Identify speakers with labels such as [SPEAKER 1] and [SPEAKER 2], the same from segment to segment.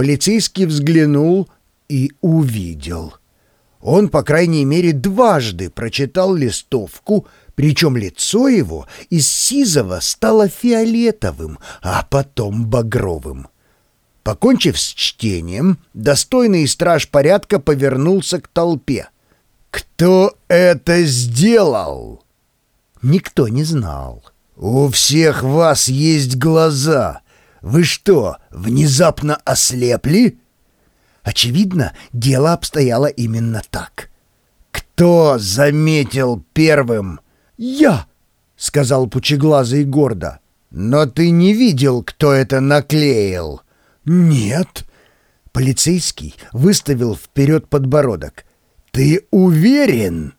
[SPEAKER 1] Полицейский взглянул и увидел. Он, по крайней мере, дважды прочитал листовку, причем лицо его из сизого стало фиолетовым, а потом багровым. Покончив с чтением, достойный страж порядка повернулся к толпе. «Кто это сделал?» Никто не знал. «У всех вас есть глаза. Вы что, внезапно ослепли?» Очевидно, дело обстояло именно так. «Кто заметил первым?» «Я!» — сказал пучеглазый гордо. «Но ты не видел, кто это наклеил?» «Нет». Полицейский выставил вперед подбородок. «Ты уверен?»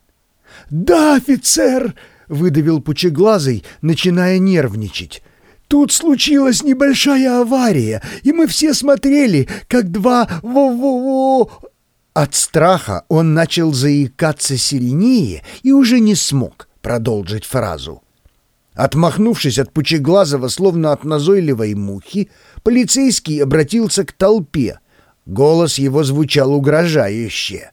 [SPEAKER 1] «Да, офицер!» — выдавил пучеглазый, начиная нервничать. «Тут случилась небольшая авария, и мы все смотрели, как два во-во-во...» От страха он начал заикаться сильнее и уже не смог продолжить фразу. Отмахнувшись от Пучеглазого, словно от назойливой мухи, полицейский обратился к толпе. Голос его звучал угрожающе.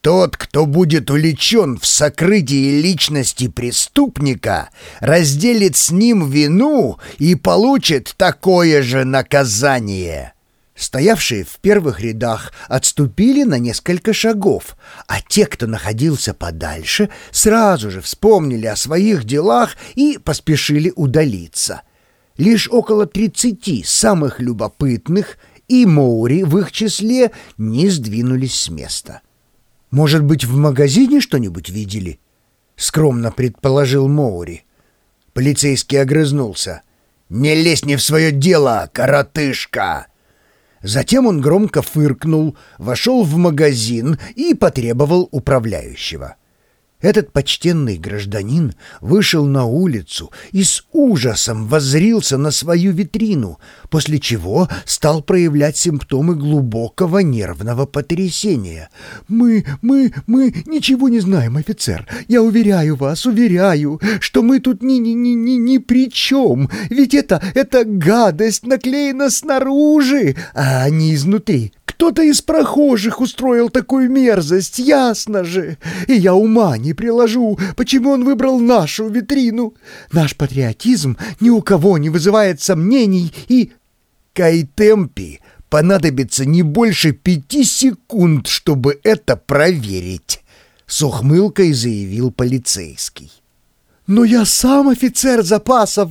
[SPEAKER 1] «Тот, кто будет увлечен в сокрытии личности преступника, разделит с ним вину и получит такое же наказание». Стоявшие в первых рядах отступили на несколько шагов, а те, кто находился подальше, сразу же вспомнили о своих делах и поспешили удалиться. Лишь около тридцати самых любопытных и Моури в их числе не сдвинулись с места. «Может быть, в магазине что-нибудь видели?» — скромно предположил Моури. Полицейский огрызнулся. «Не лезь не в свое дело, коротышка!» Затем он громко фыркнул, вошел в магазин и потребовал управляющего. Этот почтенный гражданин вышел на улицу и с ужасом воззрился на свою витрину, после чего стал проявлять симптомы глубокого нервного потрясения. «Мы, мы, мы ничего не знаем, офицер. Я уверяю вас, уверяю, что мы тут ни, ни, ни, ни, ни при чем. Ведь это, это гадость наклеена снаружи, а не изнутри. Кто-то из прохожих устроил такую мерзость, ясно же. И я ума не приложу, почему он выбрал нашу витрину. Наш патриотизм ни у кого не вызывает сомнений и...
[SPEAKER 2] Кайтемпи понадобится не больше пяти секунд, чтобы это проверить, — с ухмылкой заявил полицейский.
[SPEAKER 1] «Но я сам офицер запасов!»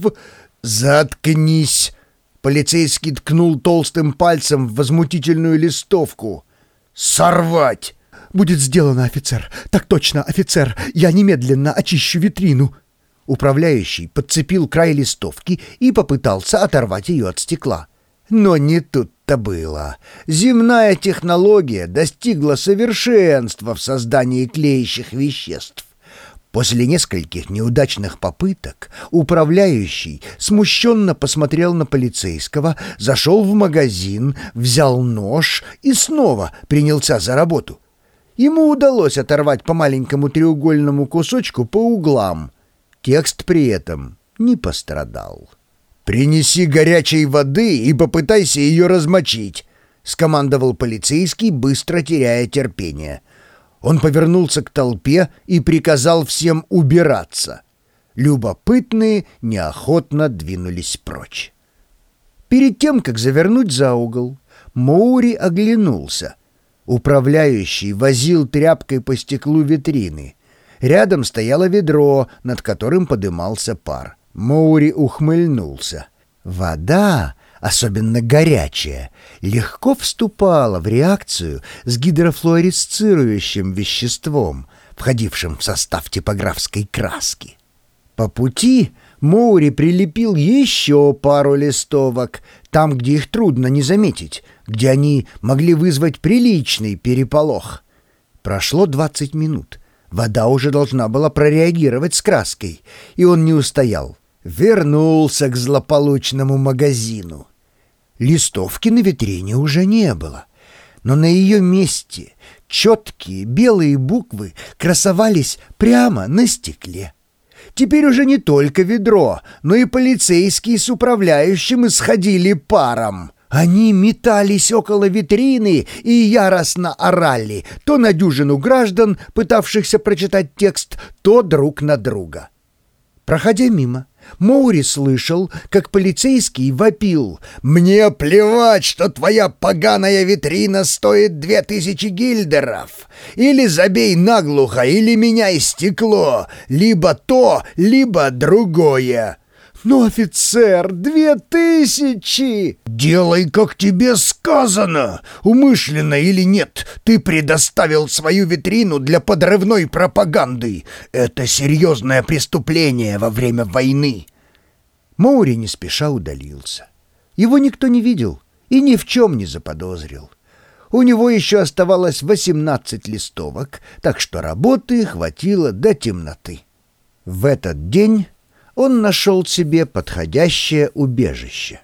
[SPEAKER 2] «Заткнись!» Полицейский ткнул толстым пальцем в возмутительную листовку. «Сорвать!»
[SPEAKER 1] «Будет сделано, офицер! Так точно, офицер! Я немедленно очищу витрину!»
[SPEAKER 2] Управляющий подцепил край листовки и попытался оторвать ее от стекла. Но не тут-то было. Земная технология достигла совершенства в создании клеящих веществ. После нескольких неудачных попыток управляющий смущенно посмотрел на полицейского, зашел в магазин, взял нож и снова принялся за работу. Ему удалось оторвать по маленькому треугольному кусочку по углам. Текст при этом не пострадал. «Принеси горячей воды и попытайся ее размочить», — скомандовал полицейский, быстро теряя терпение. Он повернулся к толпе и приказал всем убираться. Любопытные неохотно двинулись прочь. Перед тем, как завернуть за угол, Моури оглянулся. Управляющий возил тряпкой по стеклу витрины. Рядом стояло ведро, над которым подымался пар. Моури ухмыльнулся. Вода особенно горячая, легко вступала в реакцию с гидрофлуоресцирующим веществом, входившим в состав типографской краски. По пути Моури прилепил еще пару листовок, там, где их трудно не заметить, где они могли вызвать приличный переполох. Прошло двадцать минут. Вода уже должна была прореагировать с краской, и он не устоял вернулся к злополучному магазину. Листовки на витрине уже не было, но на ее месте четкие белые буквы красовались прямо на стекле. Теперь уже не только ведро, но и полицейские с управляющим исходили паром.
[SPEAKER 1] Они метались около витрины и яростно орали то на дюжину граждан, пытавшихся прочитать текст, то друг на друга. Проходя мимо, Моури слышал, как полицейский вопил. «Мне плевать, что твоя поганая витрина стоит две тысячи гильдеров! Или забей наглухо, или меняй стекло! Либо то, либо другое!» «Но, офицер, две тысячи!» «Делай, как тебе сказано! Умышленно или нет, ты предоставил свою витрину для подрывной пропаганды. Это серьезное преступление во время войны!»
[SPEAKER 2] Моури не спеша удалился. Его никто не видел и ни в чем не заподозрил. У него еще оставалось 18 листовок, так что работы хватило до темноты. В этот день он нашел себе подходящее убежище.